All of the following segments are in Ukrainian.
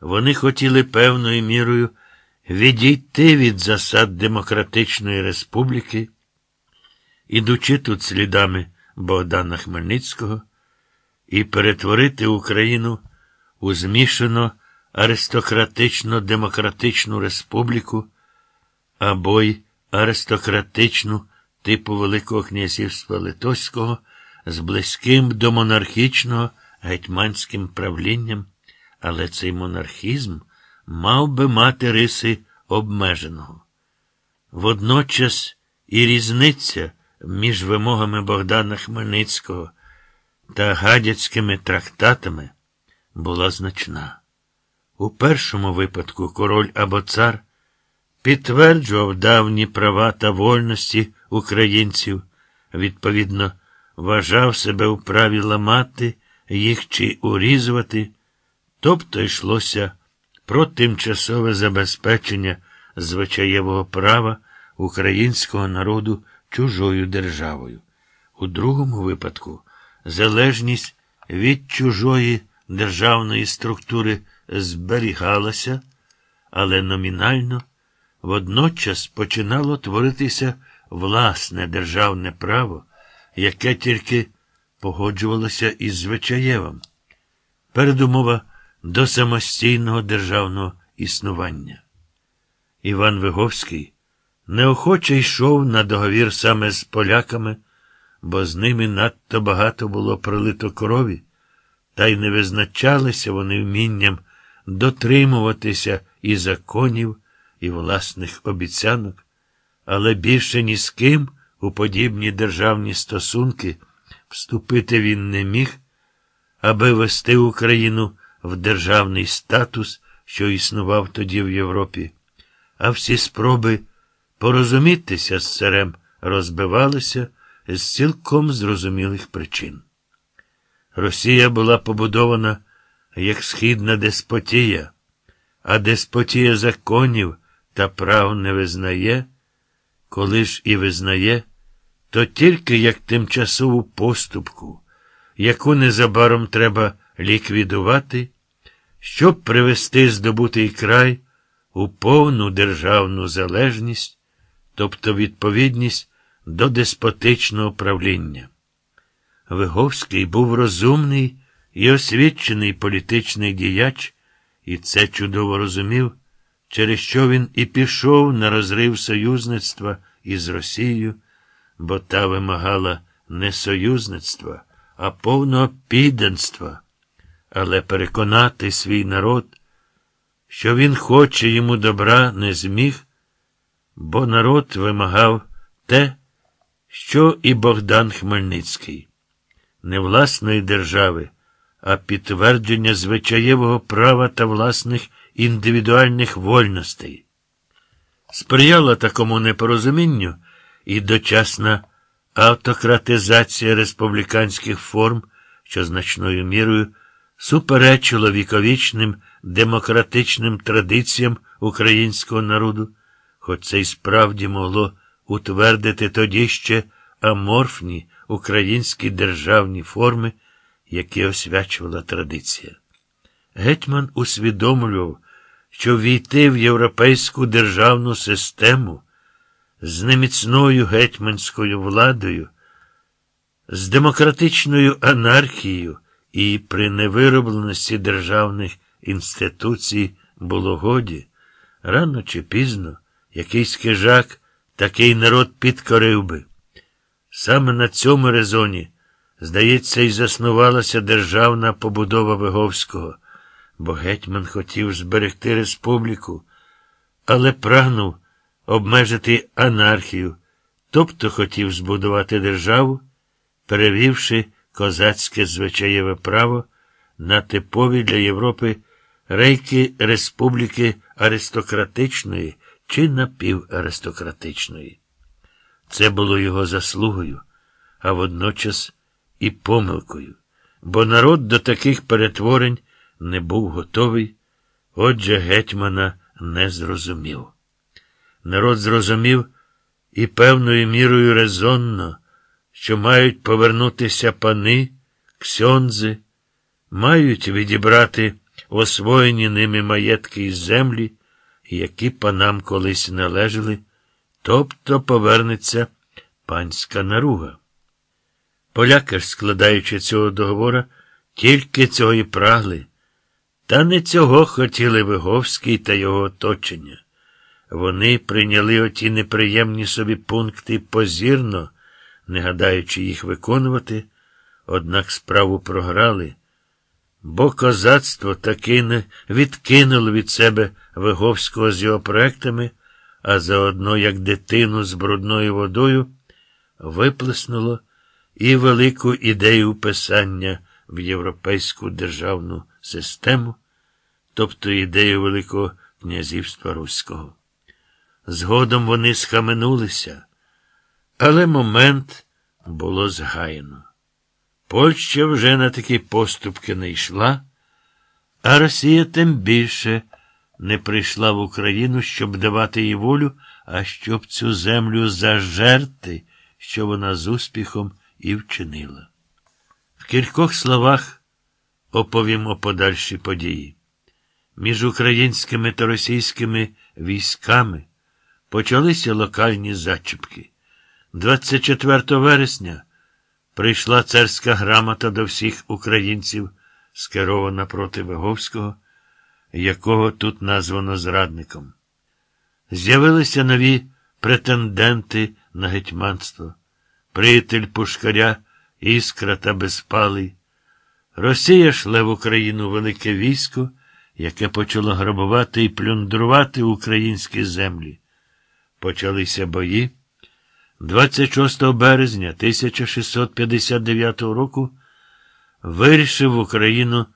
Вони хотіли певною мірою відійти від засад Демократичної Республіки, ідучи тут слідами Богдана Хмельницького, і перетворити Україну у змішано аристократично-демократичну республіку або й аристократичну типу Великого князівства Литовського з близьким до монархічного гетьманським правлінням, але цей монархізм мав би мати риси обмеженого. Водночас і різниця між вимогами Богдана Хмельницького та гадяцькими трактатами була значна. У першому випадку король або цар підтверджував давні права та вольності українців, відповідно, вважав себе у праві ламати їх чи урізувати, тобто йшлося про тимчасове забезпечення звичаєвого права українського народу чужою державою. У другому випадку залежність від чужої державної структури зберігалася, але номінально водночас починало творитися власне державне право, яке тільки погоджувалося із Звичаєвим. Передумова до самостійного державного існування. Іван Виговський неохоче йшов на договір саме з поляками, бо з ними надто багато було пролито крові, та й не визначалися вони вмінням дотримуватися і законів, і власних обіцянок, але більше ні з ким у подібні державні стосунки вступити він не міг, аби вести Україну в державний статус, що існував тоді в Європі, а всі спроби порозумітися з царем розбивалися з цілком зрозумілих причин. Росія була побудована як східна деспотія, а деспотія законів та прав не визнає, коли ж і визнає, то тільки як тимчасову поступку, яку незабаром треба ліквідувати, щоб привести здобутий край у повну державну залежність, тобто відповідність до деспотичного правління. Виговський був розумний і освічений політичний діяч, і це чудово розумів, через що він і пішов на розрив союзництва із Росією, бо та вимагала не союзництва, а повного підданства, але переконати свій народ, що він хоче йому добра, не зміг, бо народ вимагав те, що і Богдан Хмельницький, не власної держави, а підтвердження звичаєвого права та власних індивідуальних вольностей. Сприяла такому непорозумінню і дочасна автократизація республіканських форм, що значною мірою суперечило віковічним демократичним традиціям українського народу, хоч це й справді могло утвердити тоді ще аморфні українські державні форми, які освячувала традиція. Гетьман усвідомлював, що війти в європейську державну систему з неміцною гетьманською владою, з демократичною анархією і при невиробленості державних інституцій було годі, рано чи пізно якийсь хижак такий народ підкорив би. Саме на цьому резоні, здається, і заснувалася державна побудова Виговського, бо гетьман хотів зберегти республіку, але прагнув обмежити анархію, тобто хотів збудувати державу, перевівши козацьке звичаєве право на типові для Європи рейки республіки аристократичної чи напіваристократичної. Це було його заслугою, а водночас і помилкою, бо народ до таких перетворень не був готовий, отже, гетьмана не зрозумів. Народ зрозумів і певною мірою резонно, що мають повернутися пани, ксьонзи, мають відібрати освоєні ними маєтки і землі, які панам колись належали, тобто повернеться панська наруга. Поляки ж, складаючи цього договора, тільки цього і прагли. Та не цього хотіли Виговський та його оточення. Вони прийняли оті неприємні собі пункти позірно, не гадаючи їх виконувати, однак справу програли, бо козацтво таки не відкинуло від себе Виговського з його проектами, а заодно, як дитину з брудною водою, виплеснуло і велику ідею писання в європейську державну систему, тобто ідею Великого князівства Руського. Згодом вони схаменулися, але момент було згаяно. Польща вже на такі поступки не йшла, а Росія тим більше не прийшла в Україну, щоб давати їй волю, а щоб цю землю зажерти, що вона з успіхом і вчинила. В кількох словах оповімо подальші події. Між українськими та російськими військами почалися локальні зачіпки. 24 вересня прийшла царська грамота до всіх українців, скерована проти Виговського, якого тут названо зрадником. З'явилися нові претенденти на гетьманство, приятель Пушкаря, Іскра та Безпалий. Росія шле в Україну велике військо, яке почало грабувати і плюндрувати українські землі. Почалися бої. 26 березня 1659 року вирішив в Україну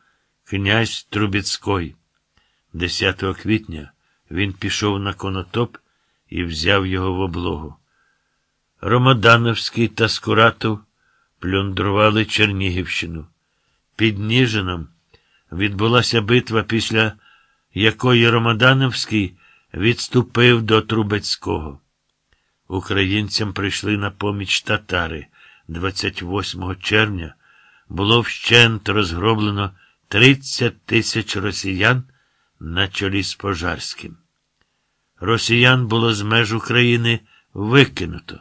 князь Трубіцький. 10 квітня він пішов на конотоп і взяв його в облогу. Ромодановський та Скуратов плюндрували Чернігівщину. Під Ніжином відбулася битва, після якої Ромодановський відступив до Трубецького. Українцям прийшли на поміч татари. 28 червня було вщент розгроблено 30 тисяч росіян на чолі з Пожарським. Росіян було з меж України викинуто.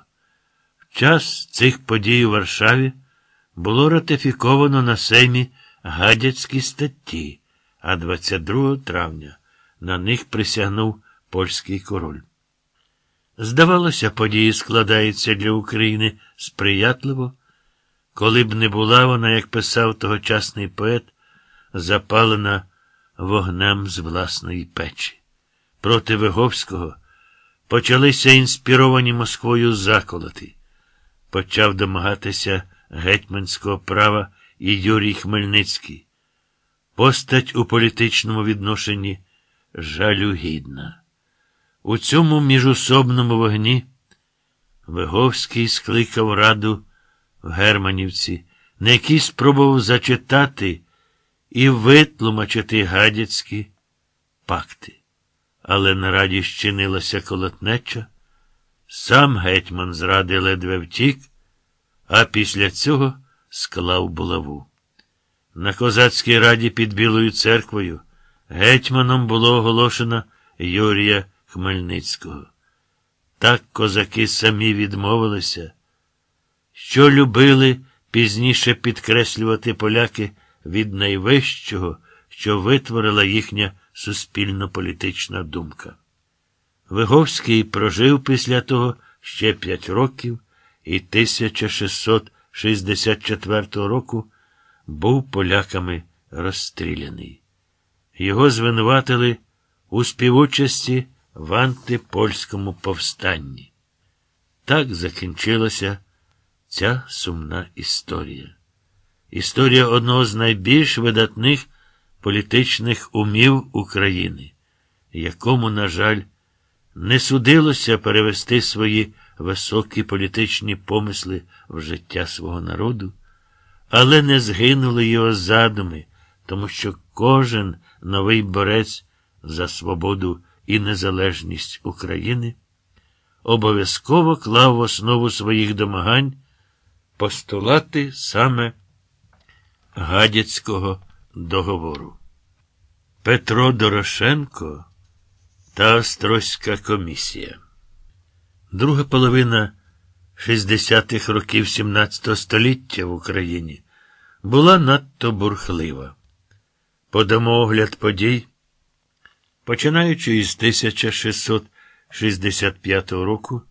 В час цих подій у Варшаві було ратифіковано на Сеймі гадяцькі статті, а 22 травня на них присягнув польський король. Здавалося, події складаються для України сприятливо, коли б не була вона, як писав тогочасний поет, запалена вогнем з власної печі. Проти Виговського почалися інспіровані Москвою заколоти. Почав домагатися гетьманського права і Юрій Хмельницький. Постать у політичному відношенні жалюгідна. У цьому міжусобному вогні Виговський скликав раду в Германівці, на якій спробував зачитати і витлумачити гадяцькі пакти. Але на раді щинилася колотнеча, сам гетьман зради ледве втік, а після цього склав булаву. На козацькій раді під Білою церквою гетьманом було оголошено Юрія Хмельницького. Так козаки самі відмовилися, що любили пізніше підкреслювати поляки від найвищого, що витворила їхня суспільно-політична думка. Виговський прожив після того ще п'ять років і 1664 року був поляками розстріляний. Його звинуватили у співучасті в антипольському повстанні. Так закінчилася ця сумна історія. Історія одного з найбільш видатних політичних умів України, якому, на жаль, не судилося перевести свої високі політичні помисли в життя свого народу, але не згинули його задуми, тому що кожен новий борець за свободу і незалежність України обов'язково клав в основу своїх домагань постулати саме Гадяцького договору. Петро Дорошенко та Острозька комісія. Друга половина 60-х років 17 століття в Україні була надто бурхлива. Подамо огляд подій, починаючи із 1665 року,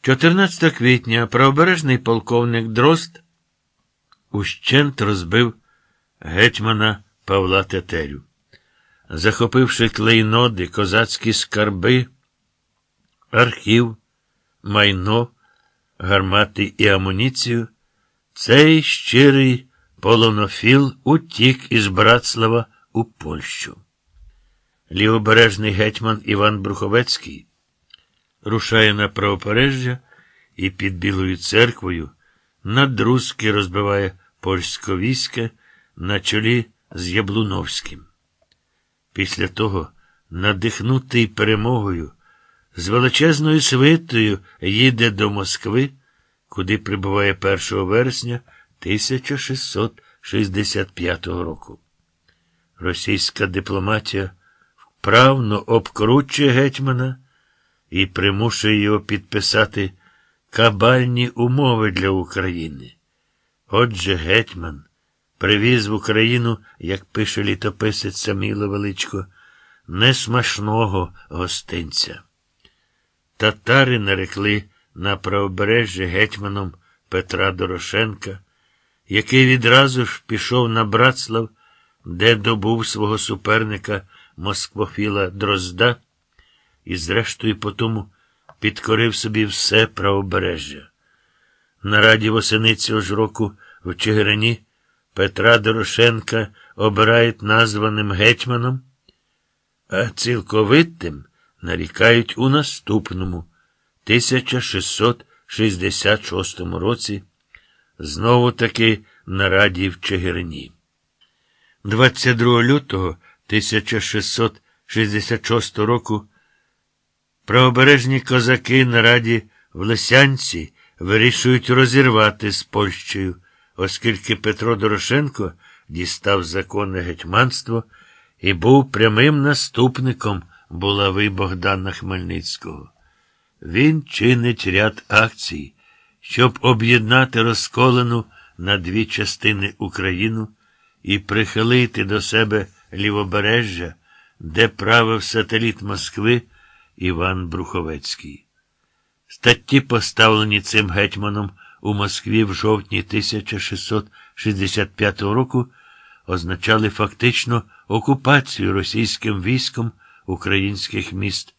14 квітня правобережний полковник Дрозд ущент розбив гетьмана Павла Тетерю. Захопивши клейноди, козацькі скарби, архів, майно, гармати і амуніцію, цей щирий полонофіл утік із Братслава у Польщу. Лівобережний гетьман Іван Бруховецький рушає на правопережжя і під Білою церквою надрузки розбиває польське військо на чолі з Яблуновським. Після того, надихнутий перемогою, з величезною свитою їде до Москви, куди прибуває 1 вересня 1665 року. Російська дипломатія вправно обкручує гетьмана і примушує його підписати кабальні умови для України. Отже, гетьман привіз в Україну, як пише літописець Саміло Величко, несмашного гостинця. Татари нарекли на правобережжя гетьманом Петра Дорошенка, який відразу ж пішов на Братслав, де добув свого суперника Москвофіла Дрозда, і, зрештою, потому підкорив собі все правобережжя. На раді восени цього ж року в Чигирині Петра Дорошенка обирають названим гетьманом, а цілковитим нарікають у наступному 1666 році, знову таки на раді в Чигирині. 22 лютого 1666 року правобережні козаки на раді в Лисянці вирішують розірвати з Польщею, оскільки Петро Дорошенко дістав законне гетьманство і був прямим наступником булави Богдана Хмельницького. Він чинить ряд акцій, щоб об'єднати розколену на дві частини Україну і прихилити до себе лівобережжя, де правив сателіт Москви Іван Бруховецький. Статті, поставлені цим гетьманом у Москві в жовтні 1665 року, означали фактично окупацію російським військом українських міст.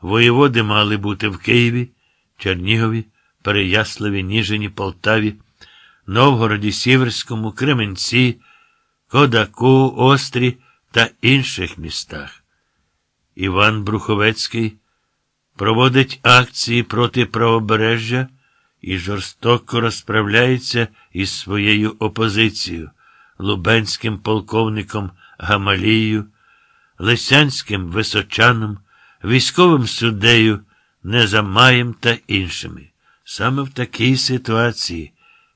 Воєводи мали бути в Києві, Чернігові, Переяславі, Ніжині, Полтаві, Новгороді, Сіверському, Кременці, Кодаку, Острі та інших містах. Іван Бруховецький проводить акції проти правобережжя і жорстоко розправляється із своєю опозицією, лубенським полковником Гамалією, Лисянським височаном, військовим суддею Незамаєм та іншими. Саме в такій ситуації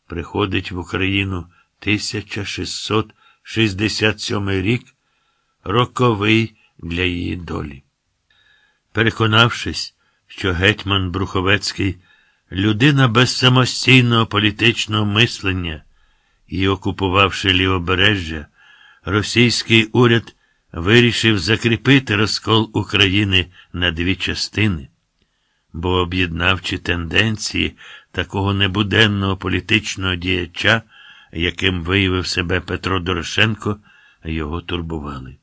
приходить в Україну 1667 рік, роковий для її долі. Переконавшись, що гетьман Бруховецький людина без самостійного політичного мислення і, окупувавши лівобережжя, російський уряд вирішив закріпити розкол України на дві частини, бо об'єднавчі тенденції такого небуденного політичного діяча, яким виявив себе Петро Дорошенко, його турбували.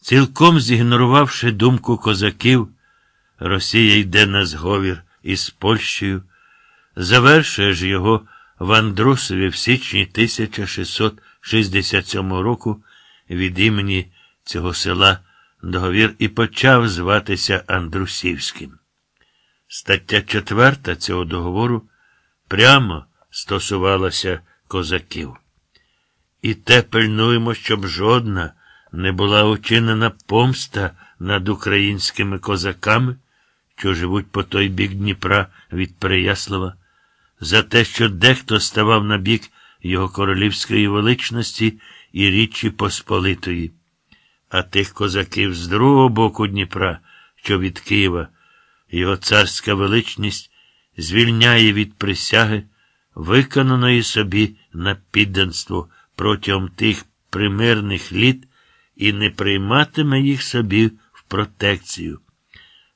Цілком зігнорувавши думку козаків, Росія йде на зговір із Польщею, завершує ж його в Андрусові в січні 1667 року від імені цього села договір і почав зватися Андрусівським. Стаття 4 цього договору прямо стосувалася козаків. І те пильнуємо, щоб жодна не була учинена помста над українськими козаками, що живуть по той бік Дніпра від Переяслава, за те, що дехто ставав на бік його королівської величності і Річі Посполитої. а тих козаків з другого боку Дніпра, що від Києва, його царська величність звільняє від присяги, виконаної собі на підданство протягом тих примирних літ і не прийматиме їх собі в протекцію,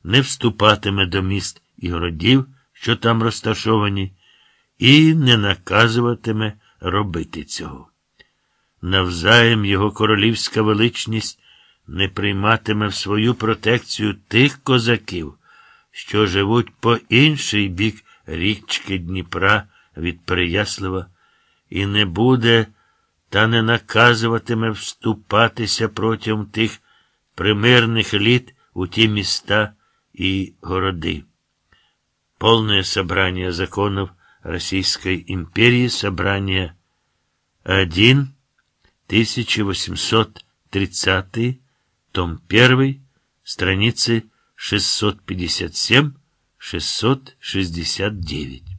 не вступатиме до міст і городів, що там розташовані, і не наказуватиме робити цього. Навзаєм його королівська величність не прийматиме в свою протекцію тих козаків, що живуть по інший бік річки Дніпра від Переяслава, і не буде та не наказуватиме вступатися протягом тих примирних літ у ті міста и городы. Полное собрание законов Российской империи, собрание 1, 1830, том 1, страницы 657-669.